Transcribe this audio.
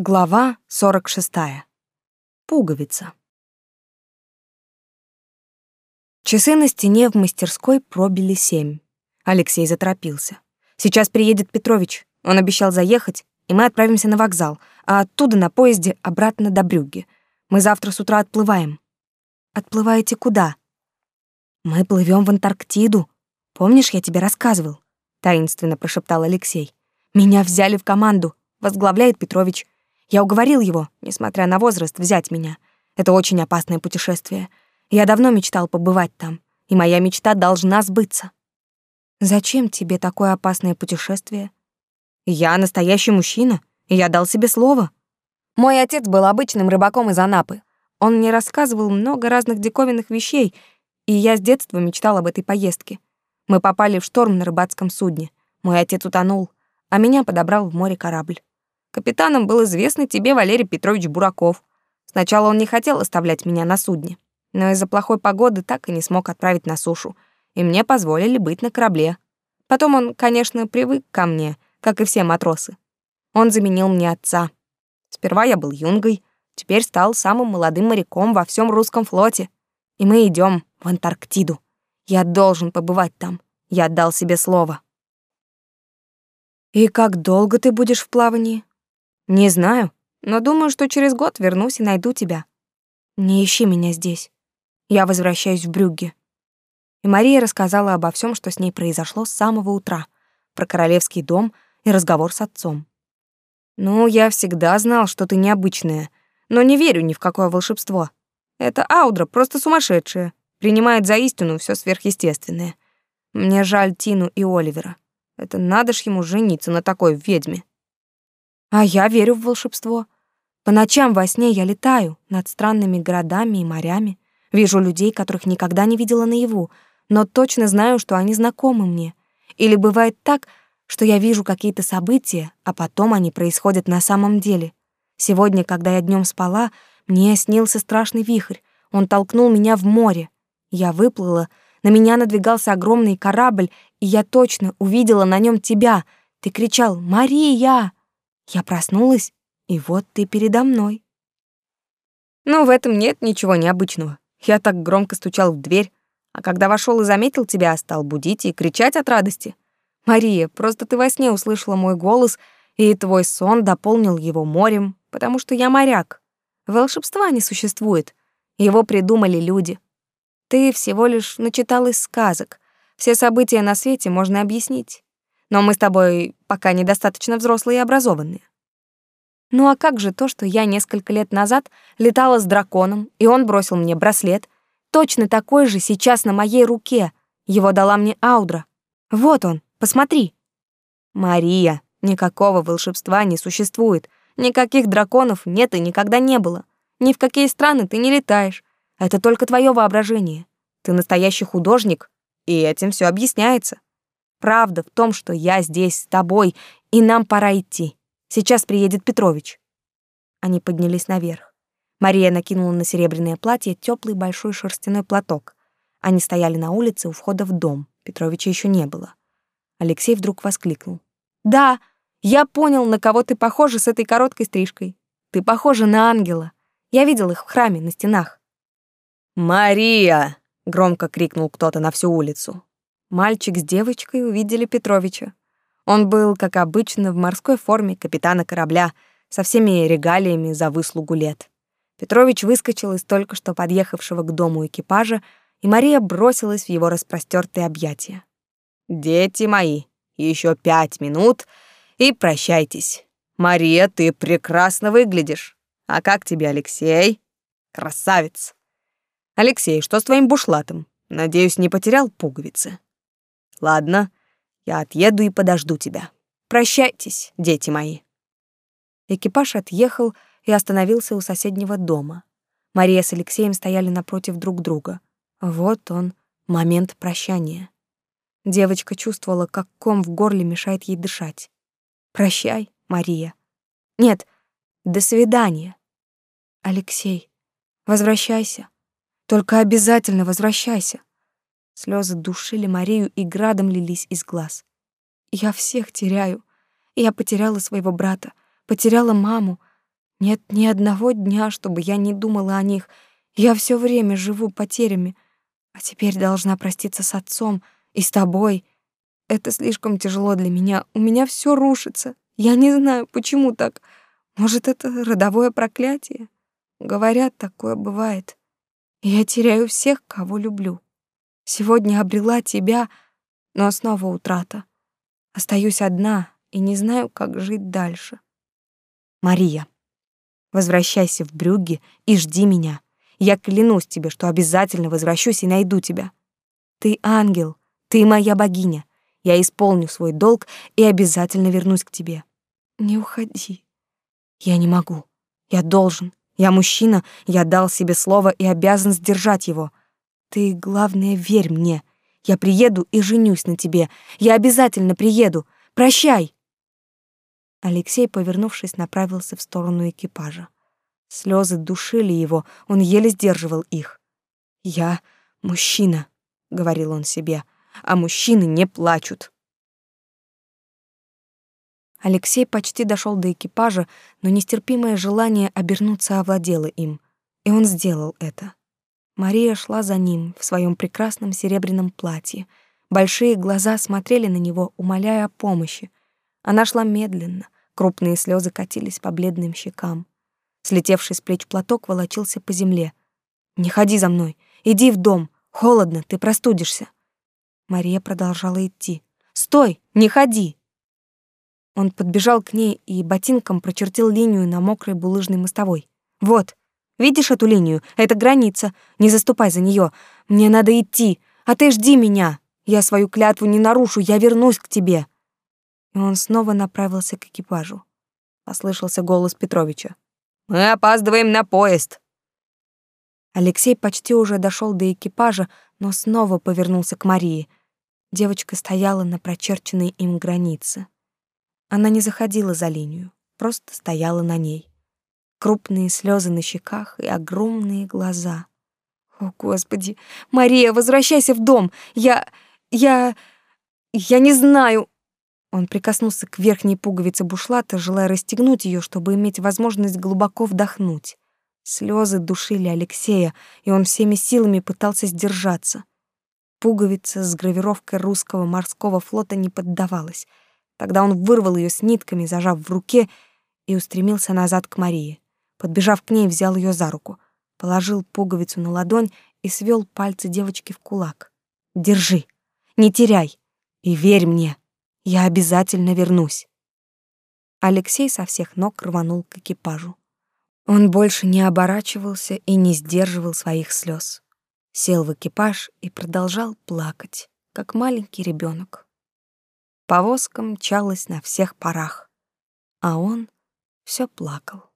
Глава 46. Пуговица. Часы на стене в мастерской пробили семь. Алексей заторопился. Сейчас приедет Петрович. Он обещал заехать, и мы отправимся на вокзал, а оттуда на поезде обратно до Брюгге. Мы завтра с утра отплываем. Отплываете куда? Мы плывем в Антарктиду. Помнишь, я тебе рассказывал? Таинственно прошептал Алексей. Меня взяли в команду. Возглавляет Петрович. Я уговорил его, несмотря на возраст, взять меня. Это очень опасное путешествие. Я давно мечтал побывать там, и моя мечта должна сбыться. Зачем тебе такое опасное путешествие? Я настоящий мужчина, и я дал себе слово. Мой отец был обычным рыбаком из Анапы. Он мне рассказывал много разных диковинных вещей, и я с детства мечтал об этой поездке. Мы попали в шторм на рыбацком судне. Мой отец утонул, а меня подобрал в море корабль. Капитаном был известный тебе Валерий Петрович Бураков. Сначала он не хотел оставлять меня на судне, но из-за плохой погоды так и не смог отправить на сушу, и мне позволили быть на корабле. Потом он, конечно, привык ко мне, как и все матросы. Он заменил мне отца. Сперва я был юнгой, теперь стал самым молодым моряком во всем русском флоте. И мы идем в Антарктиду. Я должен побывать там. Я отдал себе слово. И как долго ты будешь в плавании? Не знаю, но думаю, что через год вернусь и найду тебя. Не ищи меня здесь. Я возвращаюсь в Брюгге. И Мария рассказала обо всем, что с ней произошло с самого утра, про королевский дом и разговор с отцом. Ну, я всегда знал, что ты необычная, но не верю ни в какое волшебство. Это Аудра просто сумасшедшая, принимает за истину все сверхъестественное. Мне жаль Тину и Оливера. Это надо ж ему жениться на такой ведьме. А я верю в волшебство. По ночам во сне я летаю над странными городами и морями, вижу людей, которых никогда не видела наяву, но точно знаю, что они знакомы мне. Или бывает так, что я вижу какие-то события, а потом они происходят на самом деле. Сегодня, когда я днем спала, мне снился страшный вихрь. Он толкнул меня в море. Я выплыла, на меня надвигался огромный корабль, и я точно увидела на нем тебя. Ты кричал «Мария!» Я проснулась, и вот ты передо мной. Ну, в этом нет ничего необычного. Я так громко стучал в дверь, а когда вошел и заметил тебя, стал будить и кричать от радости. Мария, просто ты во сне услышала мой голос, и твой сон дополнил его морем, потому что я моряк. Волшебства не существует. Его придумали люди. Ты всего лишь начиталась сказок. Все события на свете можно объяснить но мы с тобой пока недостаточно взрослые и образованные. Ну а как же то, что я несколько лет назад летала с драконом, и он бросил мне браслет, точно такой же сейчас на моей руке. Его дала мне Аудра. Вот он, посмотри. Мария, никакого волшебства не существует. Никаких драконов нет и никогда не было. Ни в какие страны ты не летаешь. Это только твое воображение. Ты настоящий художник, и этим все объясняется. Правда в том, что я здесь с тобой, и нам пора идти. Сейчас приедет Петрович. Они поднялись наверх. Мария накинула на серебряное платье теплый большой шерстяной платок. Они стояли на улице у входа в дом. Петровича еще не было. Алексей вдруг воскликнул. «Да, я понял, на кого ты похожа с этой короткой стрижкой. Ты похожа на ангела. Я видел их в храме на стенах». «Мария!» — громко крикнул кто-то на всю улицу. Мальчик с девочкой увидели Петровича. Он был, как обычно, в морской форме капитана корабля, со всеми регалиями за выслугу лет. Петрович выскочил из только что подъехавшего к дому экипажа, и Мария бросилась в его распростертые объятия. «Дети мои, еще пять минут, и прощайтесь. Мария, ты прекрасно выглядишь. А как тебе, Алексей? Красавец. Алексей, что с твоим бушлатом? Надеюсь, не потерял пуговицы?» Ладно, я отъеду и подожду тебя. Прощайтесь, дети мои. Экипаж отъехал и остановился у соседнего дома. Мария с Алексеем стояли напротив друг друга. Вот он, момент прощания. Девочка чувствовала, как ком в горле мешает ей дышать. Прощай, Мария. Нет, до свидания. Алексей, возвращайся. Только обязательно возвращайся. Слезы душили Марию и градом лились из глаз. Я всех теряю. Я потеряла своего брата, потеряла маму. Нет ни одного дня, чтобы я не думала о них. Я все время живу потерями, а теперь должна проститься с отцом и с тобой. Это слишком тяжело для меня. У меня все рушится. Я не знаю, почему так. Может, это родовое проклятие? Говорят, такое бывает. Я теряю всех, кого люблю. Сегодня обрела тебя, но снова утрата. Остаюсь одна и не знаю, как жить дальше. Мария, возвращайся в Брюгге и жди меня. Я клянусь тебе, что обязательно возвращусь и найду тебя. Ты ангел, ты моя богиня. Я исполню свой долг и обязательно вернусь к тебе. Не уходи. Я не могу. Я должен. Я мужчина, я дал себе слово и обязан сдержать его. Ты, главное, верь мне. Я приеду и женюсь на тебе. Я обязательно приеду. Прощай. Алексей, повернувшись, направился в сторону экипажа. Слезы душили его, он еле сдерживал их. «Я мужчина», — говорил он себе, — «а мужчины не плачут». Алексей почти дошел до экипажа, но нестерпимое желание обернуться овладело им, и он сделал это. Мария шла за ним в своем прекрасном серебряном платье. Большие глаза смотрели на него, умоляя о помощи. Она шла медленно, крупные слезы катились по бледным щекам. Слетевший с плеч платок волочился по земле. «Не ходи за мной, иди в дом, холодно, ты простудишься». Мария продолжала идти. «Стой, не ходи!» Он подбежал к ней и ботинком прочертил линию на мокрой булыжной мостовой. «Вот, видишь эту линию? Это граница. Не заступай за нее. Мне надо идти, а ты жди меня. Я свою клятву не нарушу, я вернусь к тебе». И он снова направился к экипажу. Послышался голос Петровича. «Мы опаздываем на поезд!» Алексей почти уже дошел до экипажа, но снова повернулся к Марии. Девочка стояла на прочерченной им границе. Она не заходила за линию, просто стояла на ней. Крупные слезы на щеках и огромные глаза. О, Господи! Мария, возвращайся в дом! Я... я... я не знаю... Он прикоснулся к верхней пуговице бушлата, желая расстегнуть ее, чтобы иметь возможность глубоко вдохнуть. Слезы душили Алексея, и он всеми силами пытался сдержаться. Пуговица с гравировкой русского морского флота не поддавалась — Тогда он вырвал ее с нитками, зажав в руке, и устремился назад к Марии. Подбежав к ней, взял ее за руку, положил пуговицу на ладонь и свел пальцы девочки в кулак. «Держи, не теряй, и верь мне, я обязательно вернусь». Алексей со всех ног рванул к экипажу. Он больше не оборачивался и не сдерживал своих слез. Сел в экипаж и продолжал плакать, как маленький ребенок. Повозка мчалась на всех парах, а он все плакал.